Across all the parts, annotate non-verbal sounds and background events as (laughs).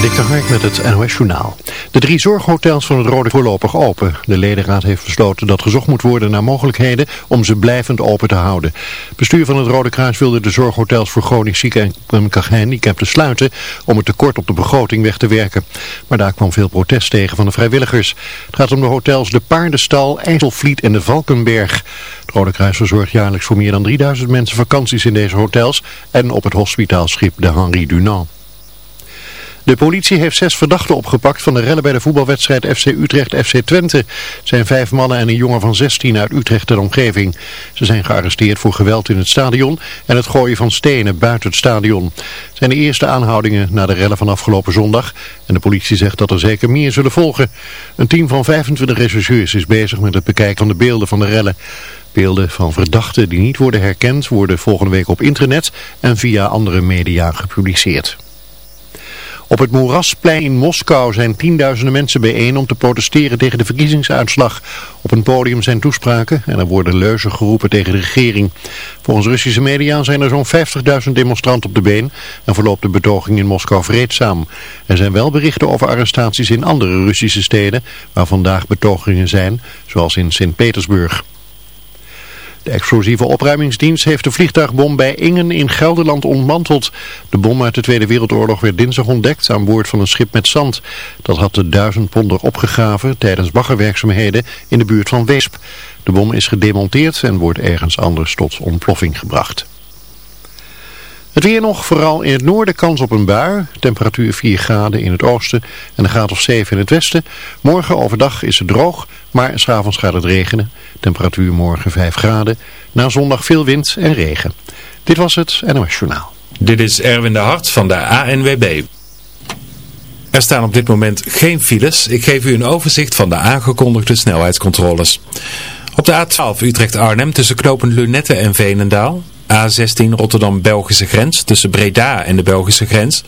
Dik met het NOS Journaal. De drie zorghotels van het Rode voorlopig open. De ledenraad heeft besloten dat gezocht moet worden naar mogelijkheden om ze blijvend open te houden. Bestuur van het Rode Kruis wilde de zorghotels voor chronisch zieken en gehandicapten sluiten om het tekort op de begroting weg te werken. Maar daar kwam veel protest tegen van de vrijwilligers. Het gaat om de hotels De Paardenstal, IJsselvliet en de Valkenberg. Het Rode Kruis verzorgt jaarlijks voor meer dan 3000 mensen vakanties in deze hotels en op het hospitaalschip de Henri Dunant. De politie heeft zes verdachten opgepakt van de rellen bij de voetbalwedstrijd FC Utrecht-FC Twente. Het zijn vijf mannen en een jongen van 16 uit Utrecht en omgeving. Ze zijn gearresteerd voor geweld in het stadion en het gooien van stenen buiten het stadion. Het zijn de eerste aanhoudingen na de rellen van afgelopen zondag. En de politie zegt dat er zeker meer zullen volgen. Een team van 25 rechercheurs is bezig met het bekijken van de beelden van de rellen. Beelden van verdachten die niet worden herkend worden volgende week op internet en via andere media gepubliceerd. Op het Moerasplein in Moskou zijn tienduizenden mensen bijeen om te protesteren tegen de verkiezingsuitslag. Op een podium zijn toespraken en er worden leuzen geroepen tegen de regering. Volgens Russische media zijn er zo'n 50.000 demonstranten op de been en verloopt de betoging in Moskou vreedzaam. Er zijn wel berichten over arrestaties in andere Russische steden waar vandaag betogingen zijn, zoals in Sint-Petersburg. De explosieve opruimingsdienst heeft de vliegtuigbom bij Ingen in Gelderland ontmanteld. De bom uit de Tweede Wereldoorlog werd dinsdag ontdekt aan boord van een schip met zand. Dat had de duizend ponder opgegraven tijdens baggerwerkzaamheden in de buurt van Weesp. De bom is gedemonteerd en wordt ergens anders tot ontploffing gebracht. Het weer nog, vooral in het noorden kans op een bui. Temperatuur 4 graden in het oosten en een graad of 7 in het westen. Morgen overdag is het droog, maar s'avonds gaat het regenen. Temperatuur morgen 5 graden. Na zondag veel wind en regen. Dit was het NOS Journaal. Dit is Erwin de Hart van de ANWB. Er staan op dit moment geen files. Ik geef u een overzicht van de aangekondigde snelheidscontroles. Op de A12 Utrecht-Arnhem tussen knopen Lunette en Veenendaal. A16 Rotterdam-Belgische grens tussen Breda en de Belgische grens.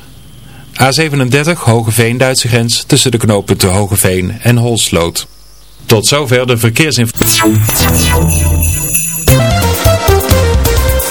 A37 Hogeveen-Duitse grens tussen de knooppunten Hogeveen en Holsloot. Tot zover de verkeersinformatie.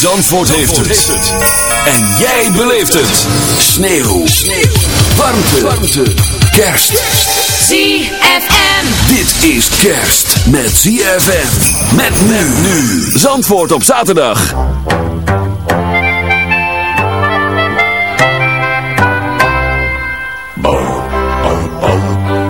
Zandvoort, heeft, het. En jij beleeft het. Sneeuw. Sneeuw. Warmte. Warmte. Kerst. ZFM. Dit is kerst met ZFM. Met men nu. Zandvoort op zaterdag. Win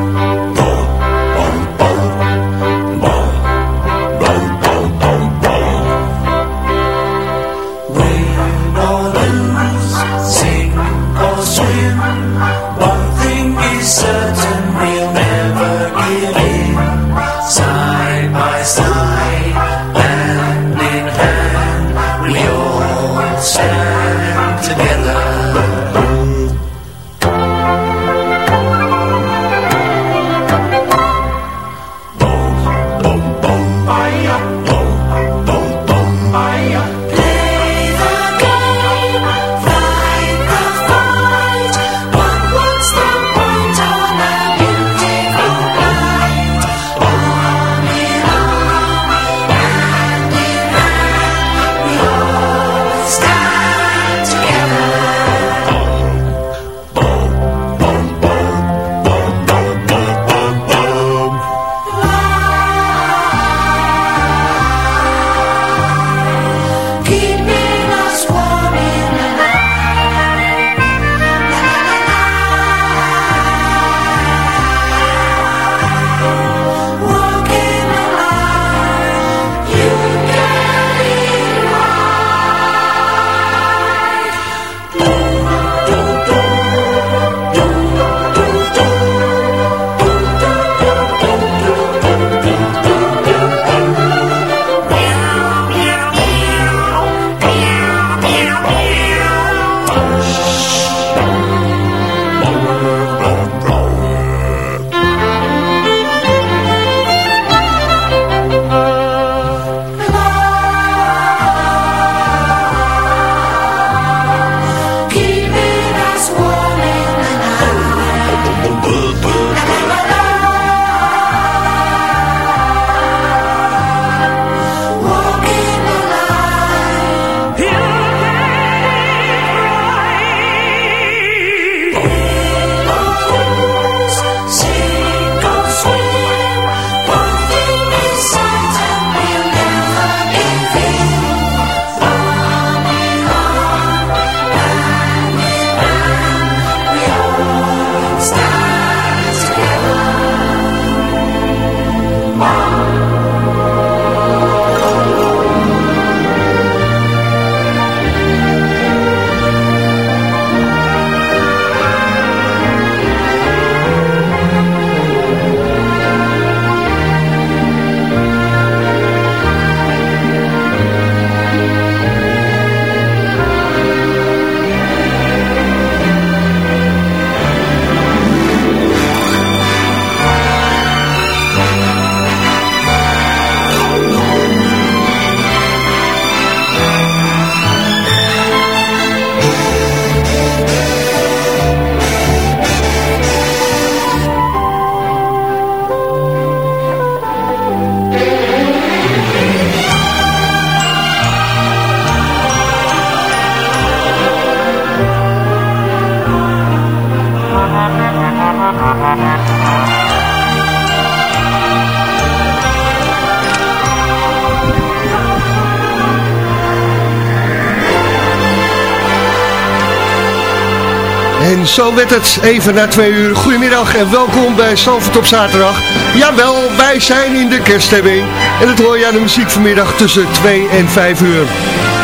zo werd het even na twee uur. Goedemiddag en welkom bij Salford op zaterdag. Jawel, wij zijn in de kerststemming. En dat hoor je aan de muziek vanmiddag tussen 2 en 5 uur.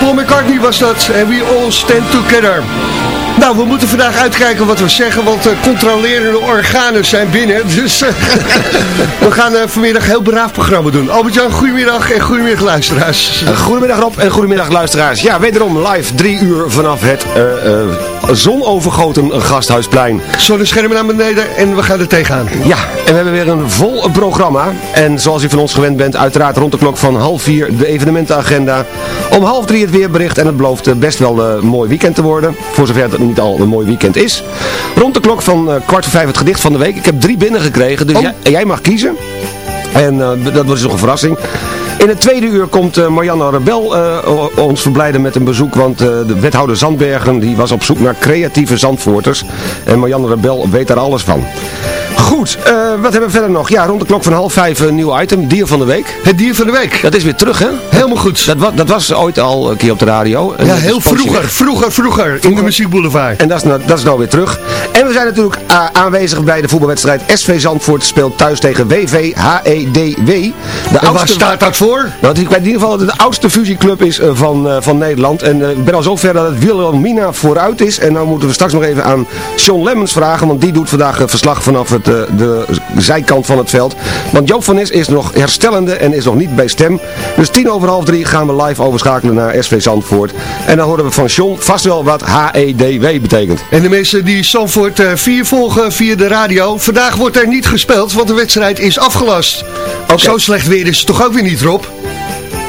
Paul McCartney was dat en we all stand together. Nou, we moeten vandaag uitkijken wat we zeggen, want uh, controlerende organen zijn binnen. Dus uh, (laughs) we gaan uh, vanmiddag een heel braaf programma doen. Albert-Jan, goedemiddag en goedemiddag luisteraars. Goedemiddag Rob en goedemiddag luisteraars. Ja, wederom live drie uur vanaf het zonovergoten Gasthuisplein. Zonneschermen naar beneden en we gaan er tegenaan. Ja, en we hebben weer een vol programma. En zoals u van ons gewend bent, uiteraard rond de klok van half vier de evenementenagenda. Om half drie het weerbericht en het belooft best wel een mooi weekend te worden. Voor zover het niet al een mooi weekend is. Rond de klok van uh, kwart voor vijf het gedicht van de week. Ik heb drie binnengekregen, dus Oh. jij, jij mag kiezen. En uh, dat was nog een verrassing. In het tweede uur komt uh, Marianne Rebel uh, ons verblijden met een bezoek, want uh, de wethouder Zandbergen die was op zoek naar creatieve Zandvoorters. En Marianne Rebel weet daar alles van. Goed, uh, wat hebben we verder nog? Ja, rond de klok van half vijf een nieuw item, dier van de week. Het dier van de week. Dat is weer terug, hè? Helemaal goed. Dat, wa dat was ooit al een keer op de radio. Ja, heel vroeger, vroeger, vroeger, in de muziekboulevard. En dat is, nou, dat is nou weer terug. En we zijn natuurlijk uh, aanwezig bij de voetbalwedstrijd SV Zandvoort speelt thuis tegen WV HEDW. De en waar staat dat voor? Nou, ik weet in ieder geval dat het de oudste fusieclub is uh, van, van Nederland. En ik ben al zover dat het Wilhelmina vooruit is. En nou moeten we straks nog even aan Sean Lemmens vragen. Want die doet vandaag verslag vanaf het, de zijkant van het veld. Want Joop van Nes is nog herstellende en is nog niet bij stem. Dus tien over half drie gaan we live overschakelen naar SV Zandvoort. En dan horen we van Sean vast wel wat HEDW betekent. En de mensen die Zandvoort 4 volgen via de radio. Vandaag wordt er niet gespeeld, want de wedstrijd is afgelast. Okay. Zo slecht weer is het toch ook weer niet, Rob?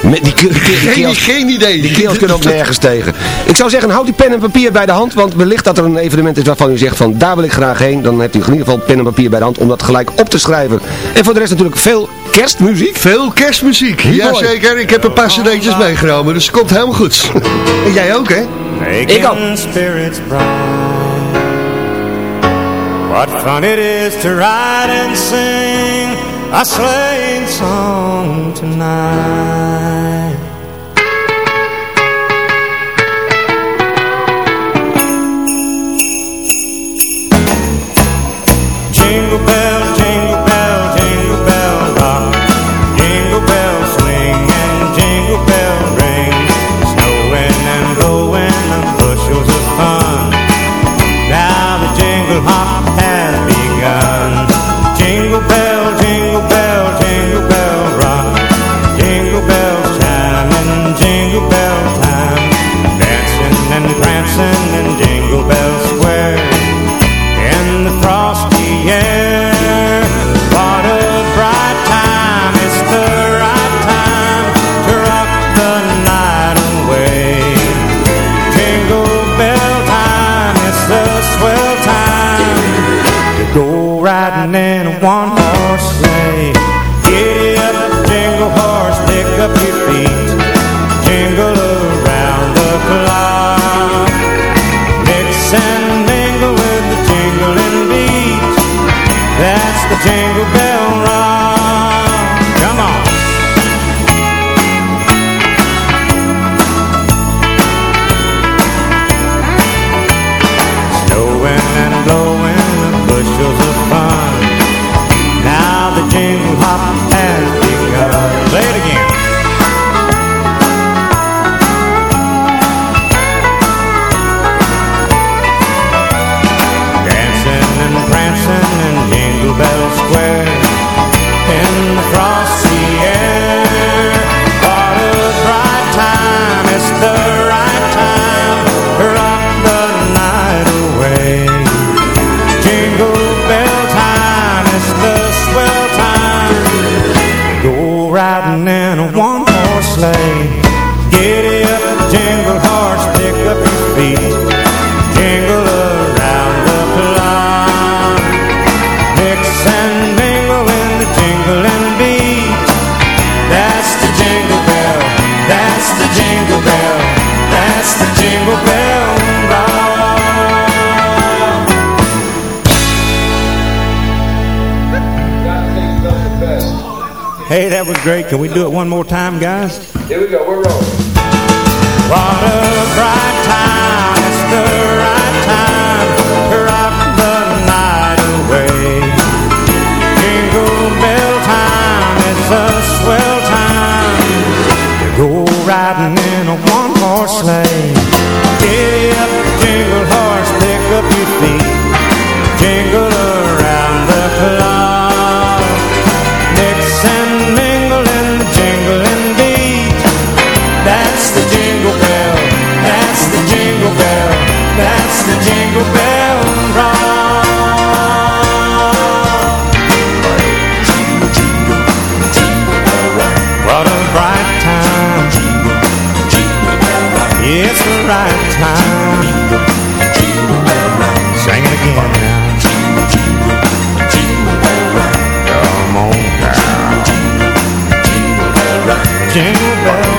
Met die, geen, geen idee. Die keels kunnen ook (laughs) nergens tegen. Ik zou zeggen, houd die pen en papier bij de hand. Want wellicht dat er een evenement is waarvan u zegt van daar wil ik graag heen. Dan hebt u in ieder geval pen en papier bij de hand om dat gelijk op te schrijven. En voor de rest natuurlijk veel kerstmuziek. Veel kerstmuziek. Jazeker, ik heb een paar cd'tjes meegenomen. Dus het komt helemaal goed. (laughs) en jij ook, hè? Ik ook. What fun it is to ride and sing a song tonight. Can we do it one more time, guys? Here we go, we're rolling. What a bright time, it's the right time to rock the night away. Jingle bell time, it's a swell time to go riding in a one-horse sleigh. It's the right time. Sing it again now. Come on now. Jingle bell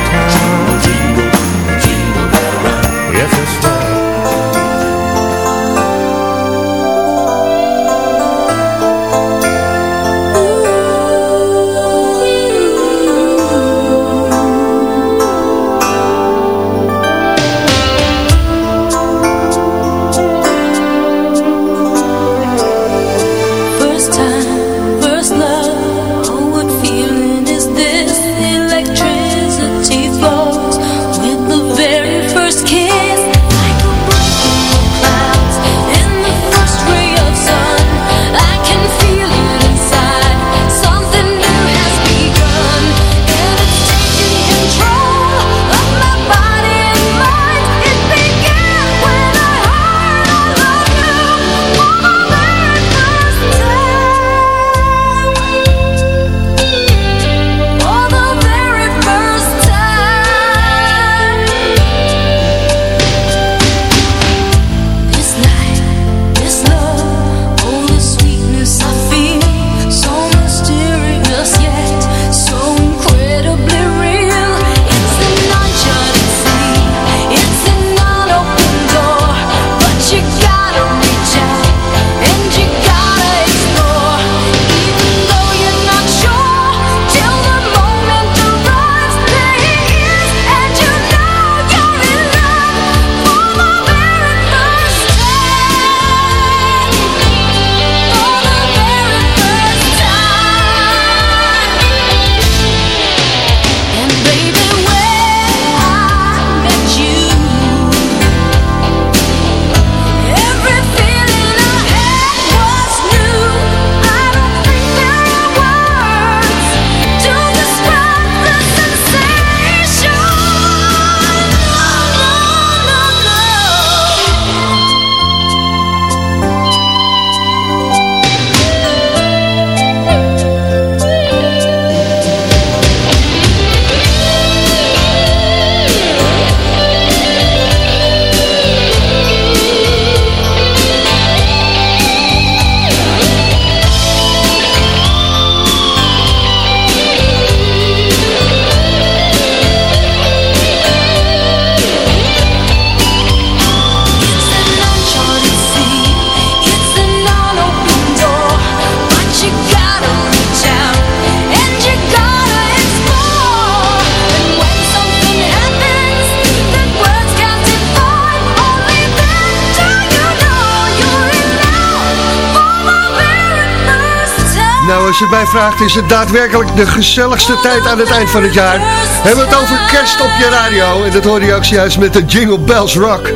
je het mij vraagt, is het daadwerkelijk de gezelligste tijd aan het eind van het jaar. We hebben het over kerst op je radio. En dat hoorde je ook juist met de Jingle Bells Rock.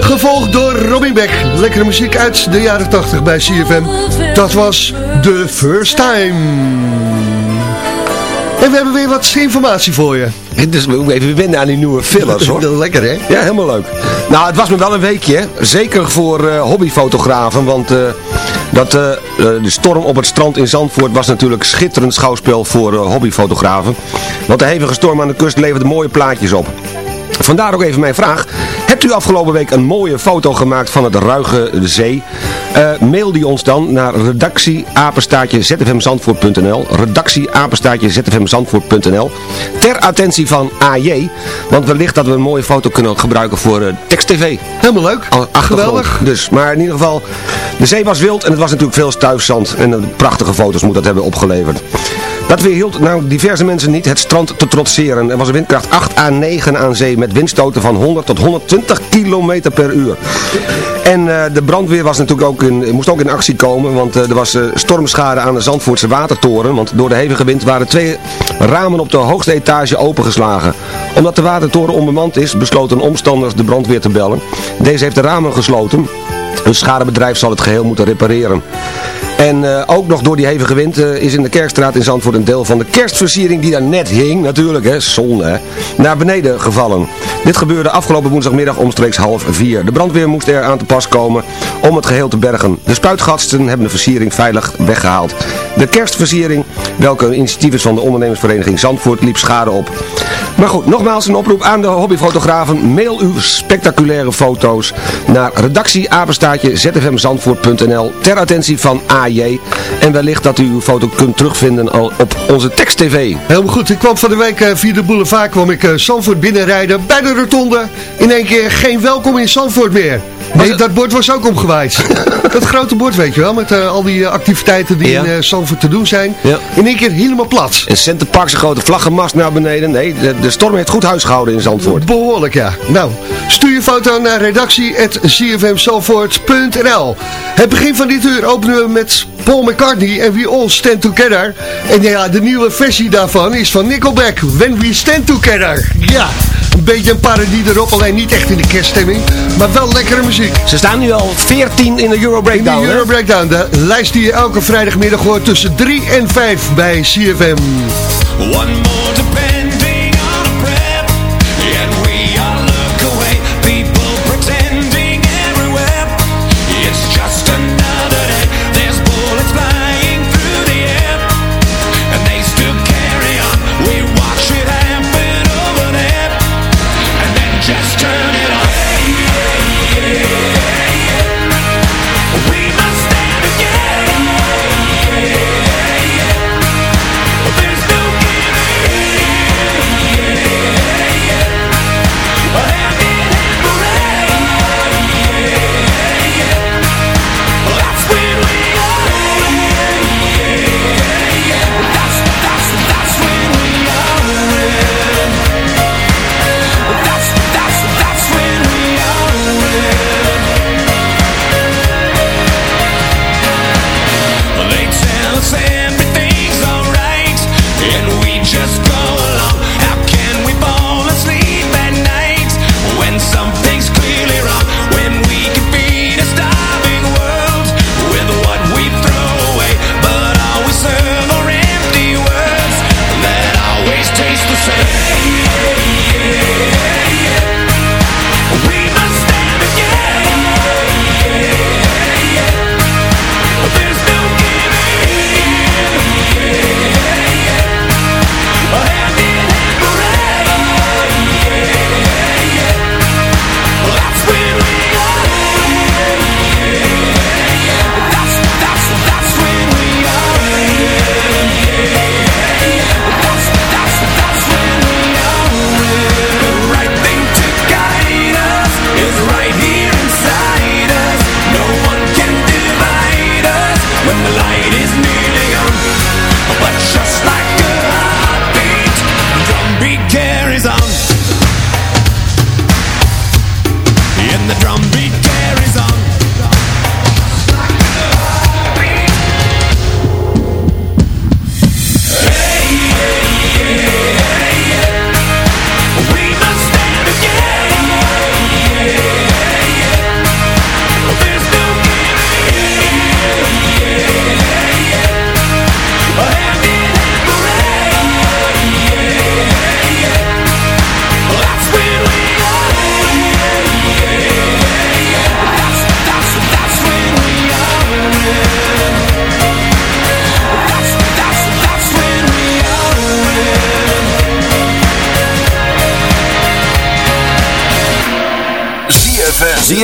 Gevolgd door Robin Beck. Lekkere muziek uit de jaren 80 bij CFM. Dat was The First Time. En we hebben weer wat informatie voor je. Dus even wennen aan die nieuwe fillers hoor. (laughs) Lekker hè? Ja, helemaal leuk. Nou, het was me wel een weekje, zeker voor eh, hobbyfotografen, want eh, dat, eh, eh, de storm op het strand in Zandvoort was natuurlijk schitterend schouwspel voor eh, hobbyfotografen. Want de hevige storm aan de kust leverde mooie plaatjes op. Vandaar ook even mijn vraag. Hebt u afgelopen week een mooie foto gemaakt van het Ruige Zee? Eh, mail die ons dan naar redactieapenstaatje zfmzandvoort.nl redactieapenstaatje zfmzandvoort.nl Ter attentie van AJ, want wellicht dat we een mooie foto kunnen gebruiken voor uh, tekst-tv. Helemaal leuk. Geweldig. Dus, maar in ieder geval, de zee was wild en het was natuurlijk veel stuifzand. En uh, prachtige foto's moet dat hebben opgeleverd. Dat weerhield nou diverse mensen niet het strand te trotseren. Er was een windkracht 8 à 9 aan zee met windstoten van 100 tot 120 km per uur. En uh, de brandweer was natuurlijk ook in, moest ook in actie komen, want uh, er was uh, stormschade aan de Zandvoortse watertoren. Want door de hevige wind waren twee ramen op de hoogste etage opengeslagen. Omdat de watertoren onbemand is, besloten omstanders de brandweer te bellen. Deze heeft de ramen gesloten. Een schadebedrijf zal het geheel moeten repareren. En uh, ook nog door die hevige wind uh, is in de Kerkstraat in Zandvoort een deel van de kerstversiering die daar net hing, natuurlijk hè, zon hè, naar beneden gevallen. Dit gebeurde afgelopen woensdagmiddag omstreeks half vier. De brandweer moest er aan te pas komen om het geheel te bergen. De spuitgasten hebben de versiering veilig weggehaald. De kerstversiering, welke initiatief is van de ondernemersvereniging Zandvoort, liep schade op. Maar goed, nogmaals een oproep aan de hobbyfotografen. Mail uw spectaculaire foto's naar redactieapenstaatje zfmzandvoort.nl ter attentie van En wellicht dat u uw foto kunt terugvinden al op onze tekst-tv. Helemaal goed. Ik kwam van de week uh, via de boulevard kwam ik uh, Zandvoort binnenrijden bij de rotonde. In één keer geen welkom in Zandvoort meer. Nee, dat bord was ook omgewaaid. (laughs) dat grote bord, weet je wel, met uh, al die activiteiten die ja. in uh, Zandvoort te doen zijn. Ja. In één keer helemaal plat. En Centerparks een grote vlaggenmast naar beneden. Nee, de, de storm heeft goed huis gehouden in Zandvoort. Behoorlijk, ja. Nou, stuur je foto naar redactie.cfmzandvoort.nl Het begin van dit uur openen we met Paul McCartney en We All Stand Together. En ja, de nieuwe versie daarvan is van Nickelback, When We Stand Together. Ja, een beetje een parodie erop, alleen niet echt in de kerststemming, maar wel lekkere muziek. Ze staan nu al 14 in de Euro Breakdown. In de Euro Breakdown, de lijst die je elke vrijdagmiddag hoort tussen 3 en 5 bij CFM. One more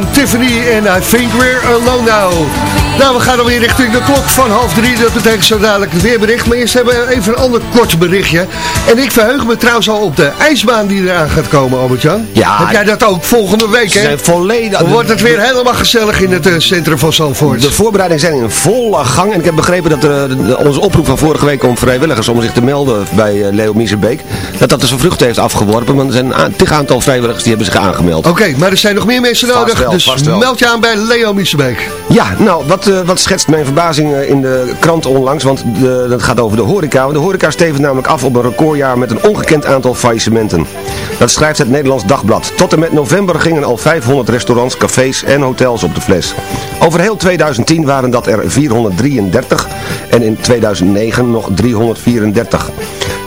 Van Tiffany en I Think We're Alone Now. Nou, we gaan alweer richting de klok van half drie. Dat betekent zo dadelijk het weerbericht. Maar eerst hebben we even een ander kort berichtje. En ik verheug me trouwens al op de ijsbaan die eraan gaat komen, Albert-Jan. Ja. Heb jij dat ook volgende week, hè? zijn volledig... Dan wordt het weer helemaal gezellig in het eh, centrum van Zandvoort. De voorbereidingen zijn in volle gang. En ik heb begrepen dat er, eh, de- onze oproep van vorige week om vrijwilligers om zich te melden bij eh, Leo Miezenbeek, dat dat dus zijn vruchten heeft afgeworpen. Want er zijn een tig aantal vrijwilligers die hebben zich aangemeld. Oké, maar er zijn nog meer mensen Vast nodig. wel, dus vast wel. meld je aan bij Leo Miesenbeek. Ja, nou, wat, eh, wat schetst mijn verbazing eh, in de krant onlangs, want dat gaat over de horeca. De horeca stevend namelijk af op een recordjaar met een ongekend aantal faillissementen. Dat schrijft het Nederlands Dagblad. Tot en met november gingen al 500 restaurants, cafés en hotels op de fles. Over heel 2010 waren dat er 433 en in 2009 nog 334.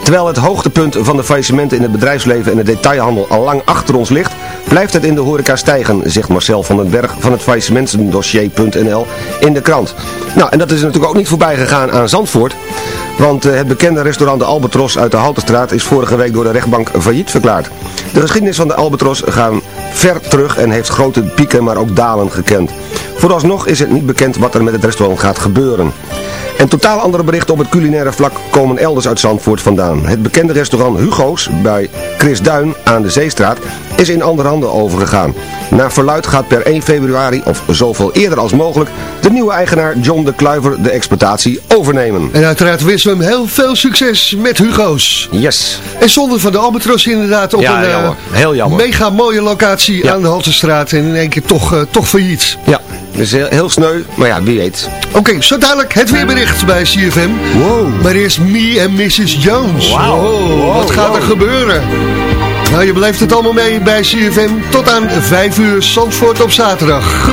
Terwijl het hoogtepunt van de faillissementen in het bedrijfsleven en de detailhandel al lang achter ons ligt, blijft het in de horeca stijgen, zegt Marcel van den Berg van het faillissementendossier.nl in de krant. Nou, en dat is natuurlijk ook niet voorbij gegaan aan Zandvoort. Want eh, het bekende restaurant de Albatros uit de Halterstraat is vorige week door de rechtbank failliet verklaard. De geschiedenis van de Albatros gaan ver terug en heeft grote pieken maar ook dalen gekend. Vooralsnog is het niet bekend wat er met het restaurant gaat gebeuren. En totaal andere berichten op het culinaire vlak komen elders uit Zandvoort vandaan. Het bekende restaurant Hugo's bij Chris Duin aan de Zeestraat is in andere handen overgegaan. Naar verluid gaat per 1 februari, of zoveel eerder als mogelijk, de nieuwe eigenaar John de Kluiver de exploitatie overnemen. En uiteraard we hem heel veel succes met Hugo's. Yes. En zonder van de Albatros inderdaad op Ja, een eh, jammer. Heel jammer. mega mooie locatie Ja. aan de Haltestraat. En in één keer toch, eh, toch failliet. Ja, dus heel, heel sneu, maar ja, wie weet. Oké, zo dadelijk het weerbericht bij CFM. Wow. Maar eerst Me en Mrs. Jones. Wauw. Wow, Wow, wat gaat er gebeuren? Nou, je blijft het allemaal mee bij CFM. Tot aan 5 uur Zandvoort op zaterdag.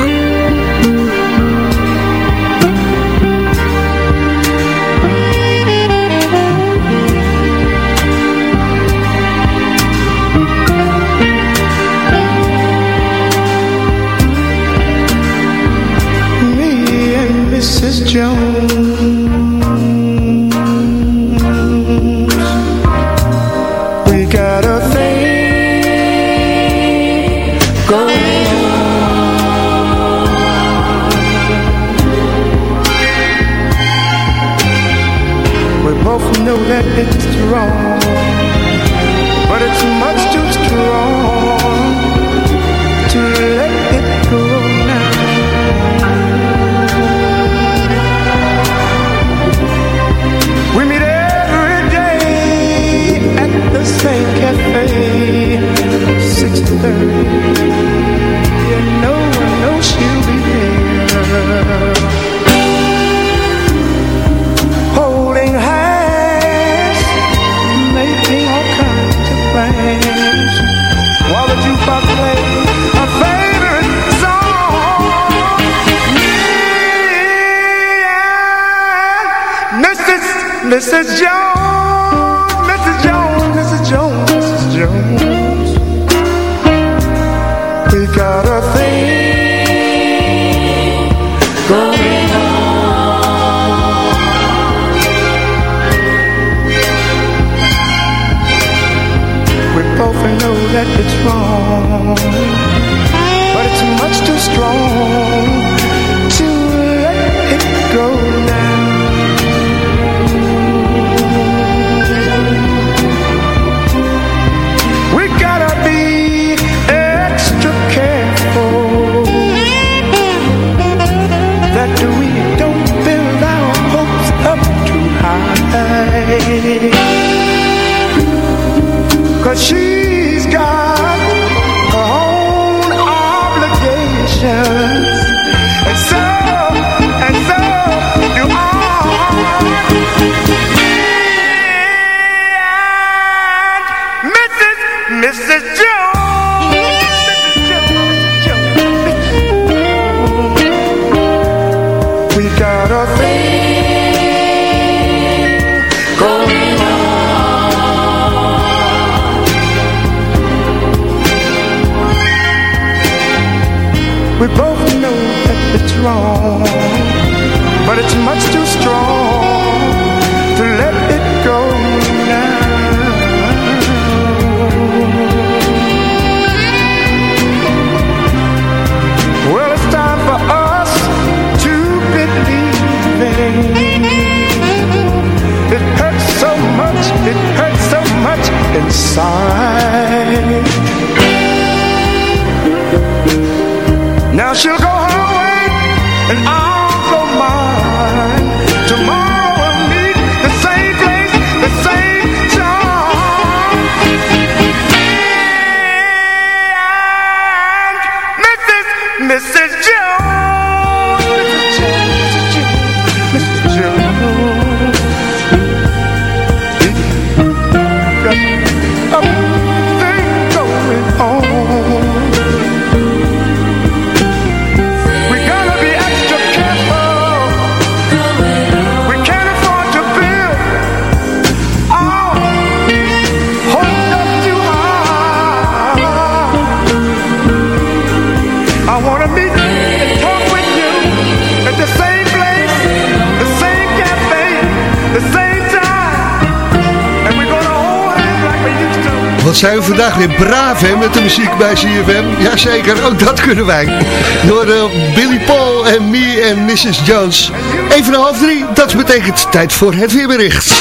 But it's much too strong to let it go now. We meet every day at the same cafe, 6:30. Mrs. Jones, she Zijn we vandaag weer braaf hè, met de muziek bij CFM. Jazeker, ook dat kunnen wij. Door eh, Billy Paul en me en Mrs. Jones. Even een half drie, dat betekent tijd voor het weerbericht.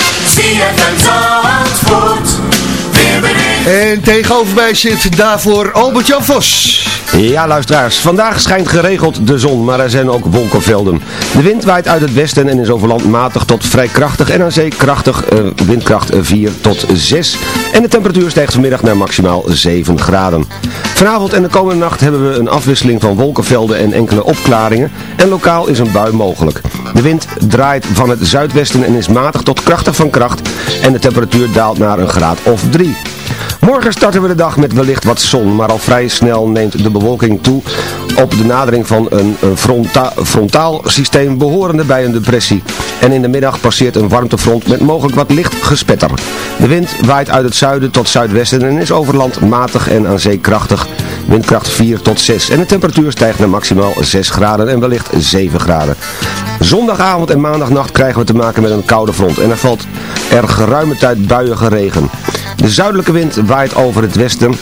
En tegenover mij zit daarvoor Albert-Jan Vos. Ja, luisteraars. Vandaag schijnt geregeld de zon, maar er zijn ook wolkenvelden. De wind waait uit het westen en is over land matig tot vrij krachtig en aan zee krachtig, eh, windkracht eh, 4 tot 6. En de temperatuur stijgt vanmiddag naar maximaal 7 graden. Vanavond en de komende nacht hebben we een afwisseling van wolkenvelden en enkele opklaringen. En lokaal is een bui mogelijk. De wind draait van het zuidwesten en is matig tot krachtig van kracht. En de temperatuur daalt naar een graad of 3. Morgen starten we de dag met wellicht wat zon, maar al vrij snel neemt de bewolking toe op de nadering van een, fronta frontaal systeem behorende bij een depressie. En in de middag passeert een warmtefront met mogelijk wat licht gespetter. De wind waait uit het zuiden tot zuidwesten en is over land matig en aan zee krachtig. Windkracht 4 tot 6 en de temperatuur stijgt naar maximaal 6 graden en wellicht 7 graden. Zondagavond en maandagnacht krijgen we te maken met een koude front en er valt er geruime tijd buiige regen. De zuidelijke wind waait over het westen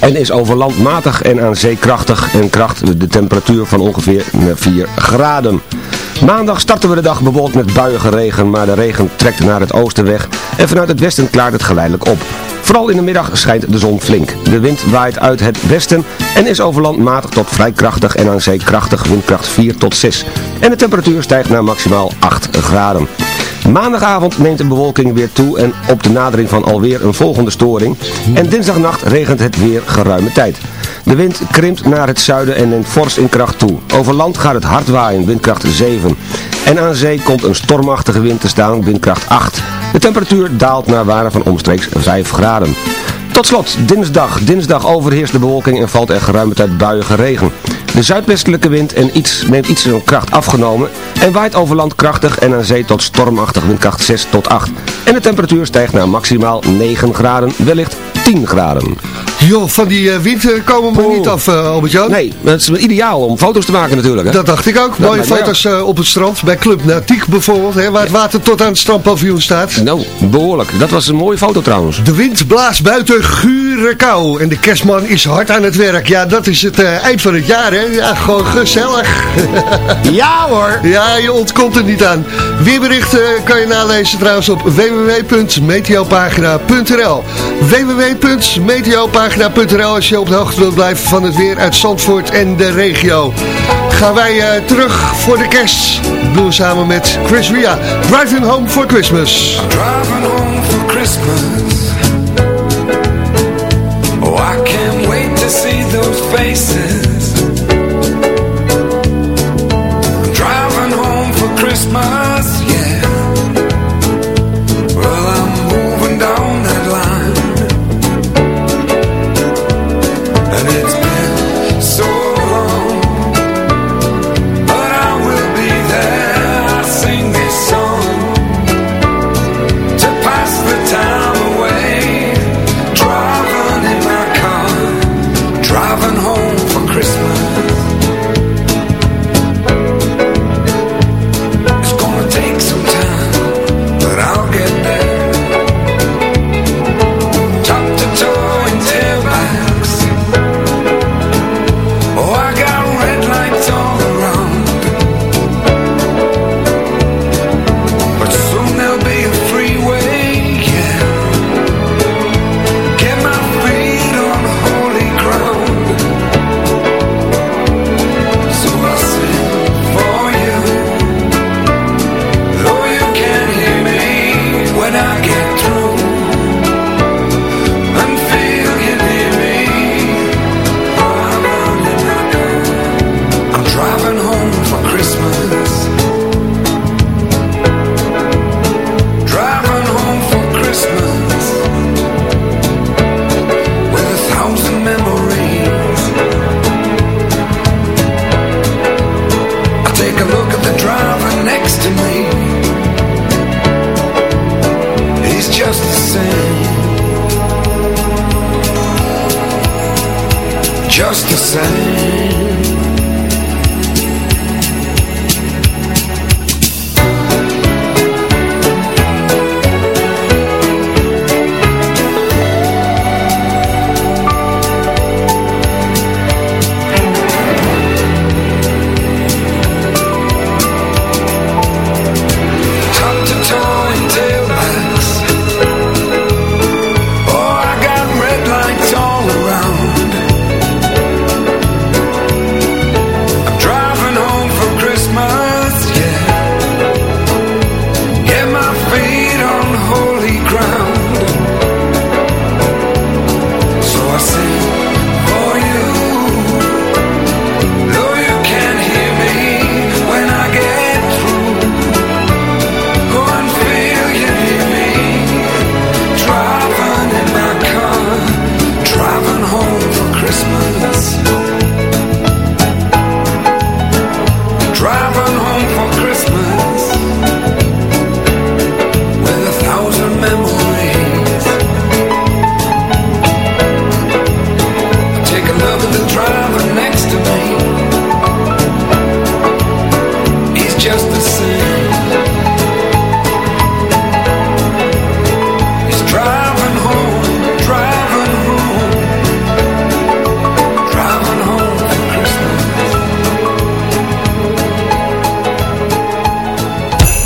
en is over land matig en aan zee krachtig en kracht de temperatuur van ongeveer 4 graden. Maandag starten we de dag bewolkt met buiige regen, maar de regen trekt naar het oosten weg en vanuit het westen klaart het geleidelijk op. Vooral in de middag schijnt de zon flink. De wind waait uit het westen en is over land matig tot vrij krachtig en aan zee krachtig windkracht 4 tot 6. En de temperatuur stijgt naar maximaal 8 graden. Maandagavond neemt de bewolking weer toe en op de nadering van alweer een volgende storing. En dinsdagnacht regent het weer geruime tijd. De wind krimpt naar het zuiden en neemt fors in kracht toe. Over land gaat het hard waaien, windkracht 7. En aan zee komt een stormachtige wind te staan, windkracht 8. De temperatuur daalt naar waarde van omstreeks 5 graden. Tot slot, dinsdag. Dinsdag overheerst de bewolking en valt er geruime tijd buiige regen. De zuidwestelijke wind en iets, neemt iets van kracht afgenomen en waait over land krachtig en aan zee tot stormachtig windkracht 6 tot 8. En de temperatuur stijgt naar maximaal 9 graden, wellicht 10 graden. Joh, van die eh, wind eh, komen we niet af, uh, Albert-Jan. Nee, het is ideaal om foto's te maken natuurlijk. Hè? Dat dacht ik ook. Dat Mooie foto's eh, op het strand. Bij Club Nautiek bijvoorbeeld. Hè, waar het water tot aan het strandpaviljoen staat. Nou, behoorlijk. Dat was een mooie foto trouwens. De wind blaast buiten gure kou. En de kerstman is hard aan het werk. Ja, dat is het eh, eind van het jaar, hè. Ja, gewoon gezellig. (laughs) Ja hoor. Ja, je ontkomt er niet aan. Weerberichten kan je nalezen trouwens op www.meteopagina.nl www.meteopagina.nl als je op de hoogte wilt blijven van het weer uit Zandvoort en de regio. Gaan wij eh, terug voor de kerst. Dat doen we samen met Chris Ria. Driving Home for Christmas. Driving home for Christmas. Oh, I can't wait to see those faces. Driving home for Christmas,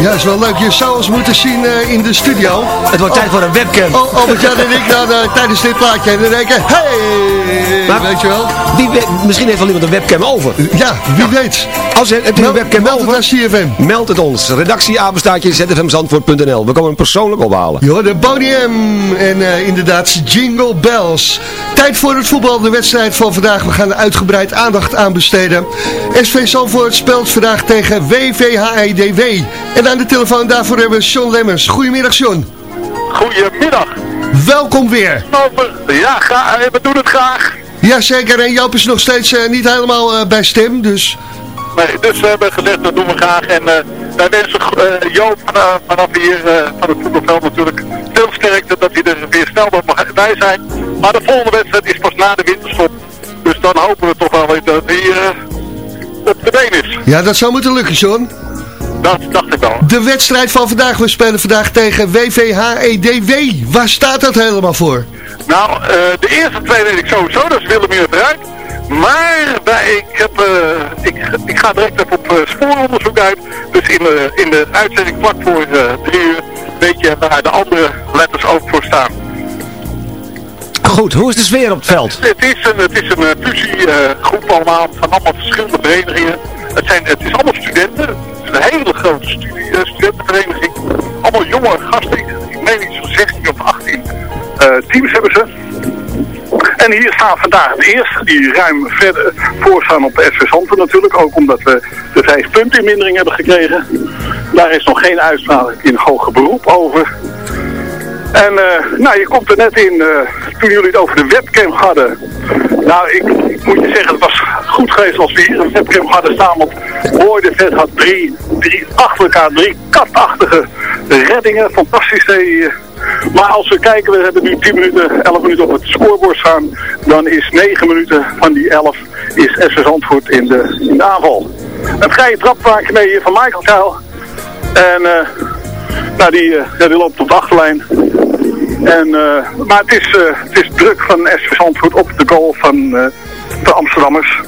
Ja, is wel leuk. Je zou ons moeten zien eh, in de studio. Het wordt tijd voor een webcam. Oh, Albert-Jan en ik dan eh, tijdens dit plaatje. En dan denken, hey, Maar- weet je wel. Wie weet, misschien heeft wel iemand een webcam over. Ja, wie weet. Als je, een webcam meld het over? aan CFM. Meld het ons. Redactie apenstaartje zfmzandvoort.nl. We komen hem persoonlijk ophalen. Je hoorde Boney M. En eh, inderdaad, Jingle Bells. Tijd voor het voetbal, de wedstrijd van vandaag. We gaan er uitgebreid aandacht aan besteden. SV Zandvoort speelt vandaag tegen WVHEDW. En aan de telefoon daarvoor hebben we John Lemmers. Goedemiddag, John. Goedemiddag. Welkom weer. Ja, ga, eh, we doen het graag. Jazeker, en Joop is nog steeds eh, niet helemaal eh, bij stem, dus... Nee, dus we hebben gezegd, dat doen we graag. En eh, wij wensen Joop vanaf, hier, van het voetbalveld natuurlijk, veel sterkte dat hij er weer snel bij zijn. Maar de volgende wedstrijd is pas na de winterstop. Dus dan hopen we toch wel weer dat hij op de been is. Ja, dat zou moeten lukken, John. Dat dacht ik wel. De wedstrijd van vandaag, we spelen vandaag tegen WVHEDW. Waar staat dat helemaal voor? Nou, eh, de eerste twee weet ik sowieso, dat is Willemir eruit. Maar bij, ik, heb, eh, ik, ik ga direct even op eh, spooronderzoek uit. Dus in de, in de uitzending vlak voor drie uur weet je waar de andere letters ook voor staan. Goed, hoe is de sfeer op het veld? Het is een, het is een fusiegroep allemaal van allemaal verschillende verenigingen. Het, zijn, het is allemaal studenten. Een hele grote studie, eh, studentenvereniging. Allemaal jonge gasten. Ik, meen iets van 16 of 18 eh, teams hebben ze. En hier staan vandaag de eerste die ruim verder voorstaan op de SV Zandvoort natuurlijk. Ook omdat we de vijf punten in mindering hebben gekregen. Daar is nog geen uitspraak in hoger beroep over. En eh, nou, je komt er net in, eh, toen jullie het over de webcam hadden. Nou, ik, ik moet je zeggen, het was goed geweest als we hier een webcam hadden staan. Want Boy de Vet had drie, drie achter elkaar, drie katachtige reddingen. Fantastisch. Maar als we kijken, we hebben nu 10 minuten, 11 minuten op het scorebord staan. Dan is 9 minuten van die 11 is SS Antwoord in de, in aanval. Een vrije trap maken mee van Michael Kuil. En eh, nou, die, die loopt op de achterlijn. En, eh, maar het is, eh, het is druk van SV Zandvoort op de goal van eh, de Amsterdammers.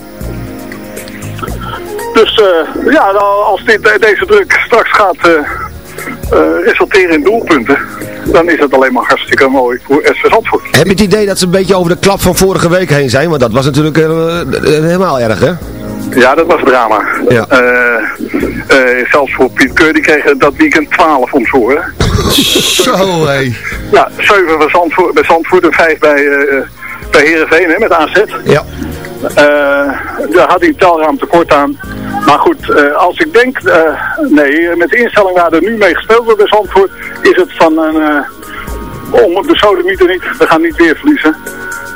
Dus ja, nou, als dit, deze druk straks gaat resulteren in doelpunten, dan is het alleen maar hartstikke mooi voor SV Zandvoort. Heb je het idee dat ze een beetje over de klap van vorige week heen zijn? Want dat was natuurlijk helemaal erg, hè? Ja, dat was drama. Ja. Eh, eh, zelfs voor Piet Keur, die kreeg dat weekend 12 om zijn oren. Zo, hé. Ja, 7 bij Zandvoort, bij Zandvoort en 5 bij, eh bij Heerenveen hè, met AZ. Ja. Daar had hij telraam tekort aan. Maar goed, als ik denk, nee, met de instelling waar er nu mee gespeeld wordt bij Zandvoort, is het van een, om de sodemieter niet, we gaan niet weer verliezen.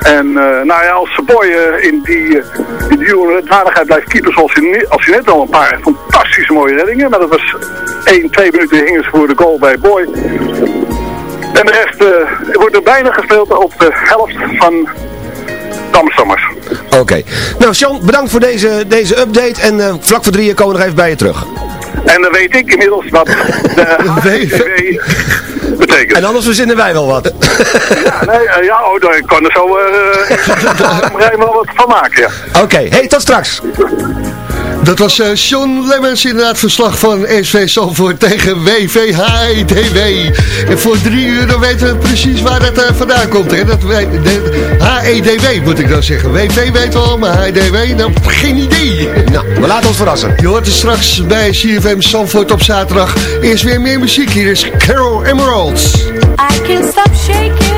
En eh, nou ja, als Boy eh, in die, uh, in die onrechtvaardigheid blijft keeper zoals hij, ne- als hij net al een paar fantastische mooie reddingen. Maar dat was 1, 2 minuten hingen ze voor de goal bij Boy. En de rest eh, wordt er bijna gespeeld op de helft van Amsterdammers. Oké. Nou, Sean, bedankt voor deze, deze update. En eh, vlak voor drieën komen we nog even bij je terug. En dan weet ik inmiddels wat de (laughs) HTV (laughs) betekent. En anders verzinnen wij wel wat. Ja, nee, eh, ja oh, daar- ik kan er zo eh (laughs) uh, wel wat van maken, ja. Oké, hey, tot straks. Dat was eh Sean Lemmens inderdaad verslag van SV Zandvoort tegen WVHEDW. En voor drie uur dan weten we precies waar dat eh, vandaan komt. Hè? Dat weet, de, HEDW moet ik dan zeggen. WV weet wel, maar HEDW, nou geen idee. Nou, we laten ons verrassen. Je hoort het straks bij CFM Zandvoort op zaterdag. Eerst weer meer muziek. Hier is Carol Emeralds. I can't stop shaking.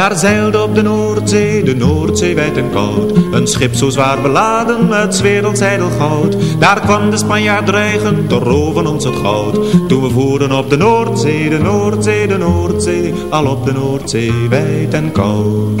Daar zeilde op de Noordzee, de Noordzee wijd en koud. Een schip zo zwaar beladen met werelds goud. Daar kwam de Spanjaard dreigen te roven ons het goud. Toen we voeren op de Noordzee, de Noordzee, de Noordzee. Al op de Noordzee wijd en koud.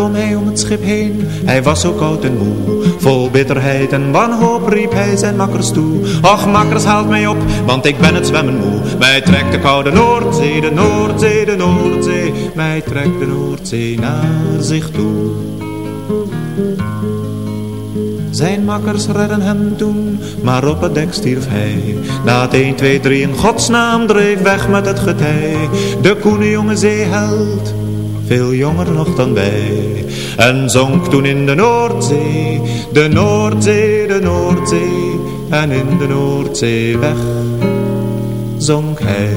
Zwom hij om het schip heen, hij was zo koud en moe. Vol bitterheid en wanhoop riep hij zijn makkers toe. Och makkers haalt mij op, want ik ben het zwemmen moe. Mij trekt de koude Noordzee, de Noordzee, de Noordzee. Mij trekt de Noordzee naar zich toe. Zijn makkers redden hem toen, maar op het dek stierf hij. Na het 1, 2, 3 in godsnaam dreef weg met het getij. De koene jonge zeeheld veel jonger nog dan wij. En zonk toen in de Noordzee, de Noordzee, de Noordzee. En in de Noordzee weg zonk hij.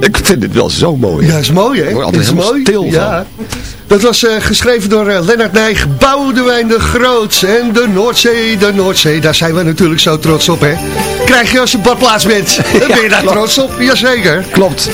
Ik vind dit wel zo mooi. Ja, is mooi hè? Ik word altijd is helemaal mooi. stil van. Dat was eh, geschreven door eh, Lennart Nijg, Boudewijn de Groot en de Noordzee, de Noordzee. Daar zijn we natuurlijk zo trots op, hè? Krijg je als je badplaats bent. (laughs) Dan ben je daar trots op, jazeker. Klopt.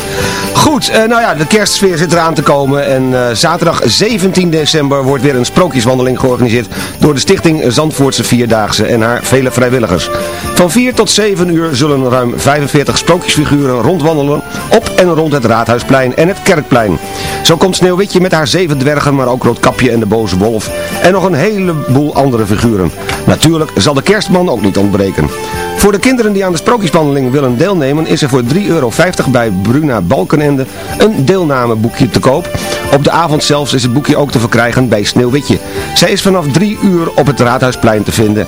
Goed, eh, nou ja, de kerstsfeer zit eraan te komen. En zaterdag 17 december wordt weer een sprookjeswandeling georganiseerd door de stichting Zandvoortse Vierdaagse en haar vele vrijwilligers. Van 4 tot 7 uur zullen ruim 45 sprookjesfiguren rondwandelen op en rond het Raadhuisplein en het Kerkplein. Zo komt Sneeuwwitje met haar zeven dwergen, maar ook Roodkapje en de boze wolf en nog een heleboel andere figuren. Natuurlijk zal de kerstman ook niet ontbreken. Voor de kinderen die aan de sprookjeswandeling willen deelnemen is er voor 3,50 euro bij Bruna Balkenende een deelnameboekje te koop. Op de avond zelfs is het boekje ook te verkrijgen bij Sneeuwwitje. Zij is vanaf 3 uur op het Raadhuisplein te vinden.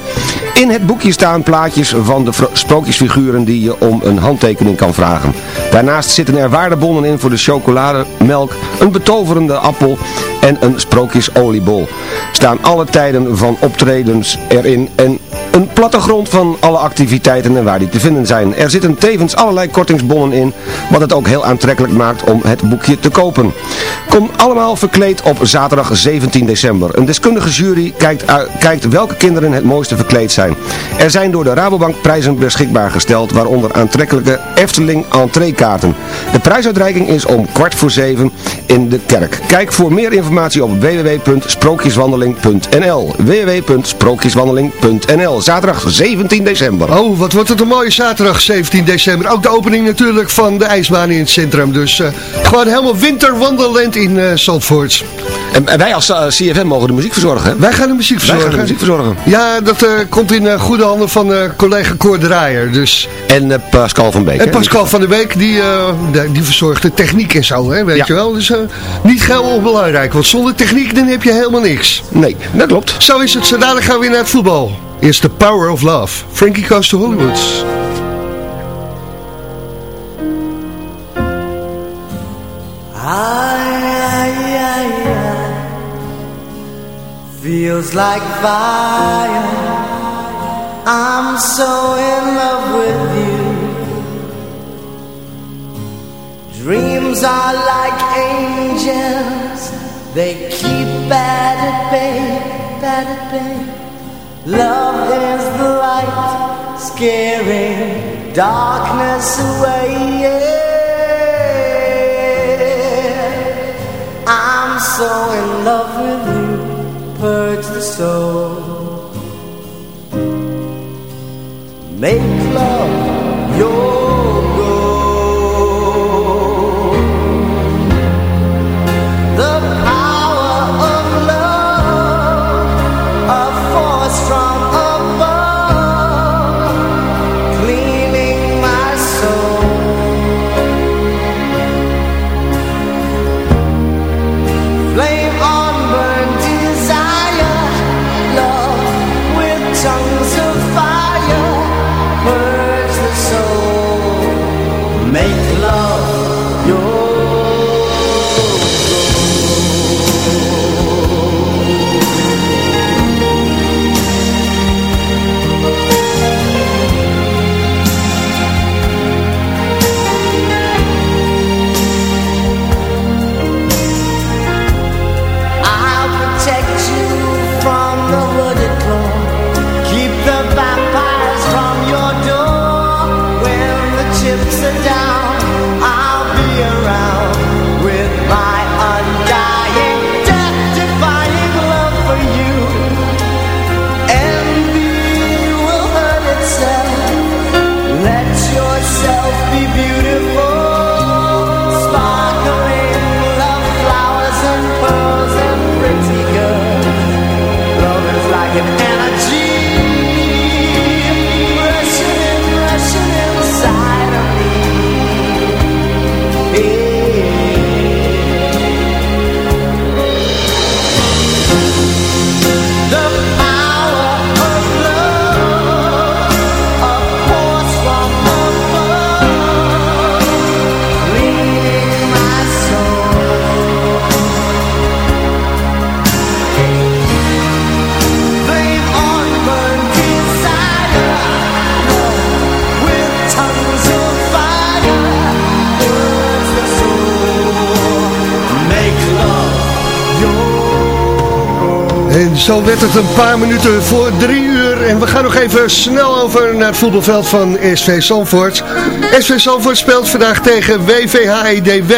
In het boekje staan plaatjes van de sprookjesfiguren die je om een handtekening kan vragen. Daarnaast zitten er waardebonnen in voor de chocolademelk, een betoverende appel en een sprookjesoliebol. Staan alle tijden van optredens erin en een plattegrond van alle activiteiten en waar die te vinden zijn. Er zitten tevens allerlei kortingsbonnen in, wat het ook heel aantrekkelijk maakt om het boekje te kopen. Kom allemaal verkleed op zaterdag 17 december. Een deskundige jury kijkt, kijkt welke kinderen het mooiste verkleed zijn. Er zijn door de Rabobank prijzen beschikbaar gesteld, waaronder aantrekkelijke Efteling entreekaarten. De prijsuitreiking is om kwart voor zeven in de kerk. Kijk voor meer informatie op www.sprookjeswandeling.nl www.sprookjeswandeling.nl Zaterdag 17 december. Oh, wat wordt het een mooie zaterdag 17 december. Ook de opening natuurlijk van de ijsbaan in het centrum. Dus eh, gewoon helemaal winterwandelend in Zandvoort. En, en wij als eh, CFM mogen de muziek verzorgen. hè? Wij gaan de muziek Wij verzorgen. gaan de muziek verzorgen. Ja, dat eh, komt in goede handen van collega Cor Draaier. Dus. En Pascal van Beek. En hè? Pascal van der Beek, die, die verzorgt de techniek en zo, hè, weet Ja. je wel. Dus niet heel onbelangrijk, want zonder techniek dan heb je helemaal niks. Nee, dat klopt. Zo is het, zo gaan we weer naar het voetbal. Eerst The Power of Love. Frankie Goes to Hollywood. Feels like fire. I'm so in love with you. Dreams are like angels, they keep bad at bay, bad at bay. Love is the light, scaring darkness away. Yeah. I'm so in love with you, purge the soul. Make love En zo werd het een paar minuten voor drie uur. En we gaan nog even snel over naar het voetbalveld van SV Zandvoort. SV Zandvoort speelt vandaag tegen WVHEDW.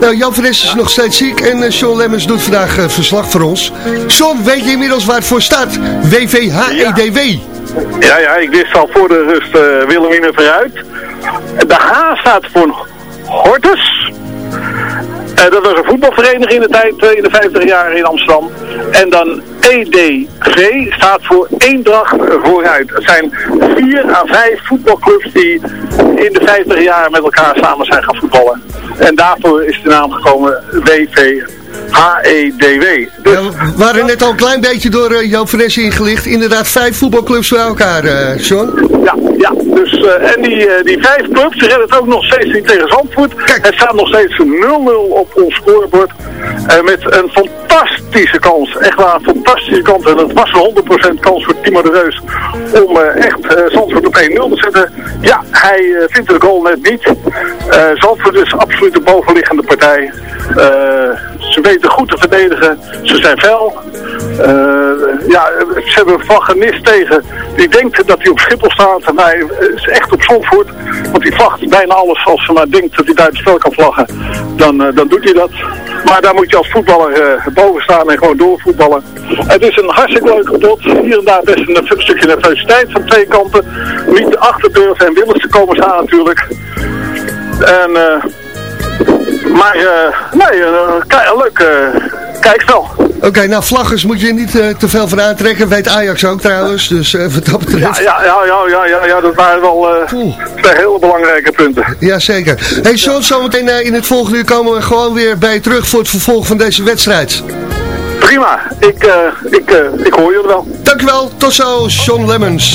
Nou, Jan van is nog steeds ziek en eh, Sean Lemmens doet vandaag eh, verslag voor ons. Sean, weet je inmiddels waar het voor staat? WVHEDW. Ja, ja, ik wist al voor de rust uh, Willemine vooruit. De H staat voor Hortus. Eh, dat was een voetbalvereniging in de tijd, eh, in de 50 jaar in Amsterdam. En dan EDV staat voor Eendracht vooruit. Het zijn vier à vijf voetbalclubs die in de 50 jaar met elkaar samen zijn gaan voetballen. En daarvoor is de naam gekomen WV. HEDW. Dus, We waren net al een klein beetje door uh, Joop ingelicht. Inderdaad, vijf voetbalclubs bij elkaar, eh Sean. Ja, ja. Dus, eh, en die, die vijf clubs ze redden het ook nog steeds niet tegen Zandvoort. Het staat nog steeds 0-0 op ons scorebord. Eh, met een fantastische kans. Echt waar, een fantastische kans. En het was een 100% kans voor Timo de Reus om eh, echt eh, Zandvoort op 1-0 te zetten. Ja, hij vindt de goal net niet. Zandvoort is absoluut de bovenliggende partij. Ze weten goed te verdedigen. Ze zijn fel. Ja, ze hebben Van Genis tegen. Die denkt dat hij op Schiphol staat. Maar hij is echt op Zandvoort. Want hij vlagt bijna alles als ze maar denkt dat hij daar het spel kan vlaggen. Dan, dan doet hij dat. Maar daar moet je als voetballer eh, boven staan en gewoon doorvoetballen. Het is een hartstikke leuke pot. Hier en daar best een, stukje nervositeit van twee kanten. Niet achter durven en ze komen staan natuurlijk. En, eh, maar eh, nee, een, een leuk eh, kijkspel. Oké, nou vlaggers moet je niet eh, te veel van aantrekken. Weet Ajax ook trouwens, dus eh, wat dat betreft. Ja, ja, ja, ja, ja, ja, dat waren wel eh, twee hele belangrijke punten. Jazeker. Hey Sean, zometeen eh, in het volgende uur komen we gewoon weer bij je terug voor het vervolg van deze wedstrijd. Prima, ik, eh, ik, eh, ik hoor jullie wel. Dankjewel, tot zo, Sean Lemmens.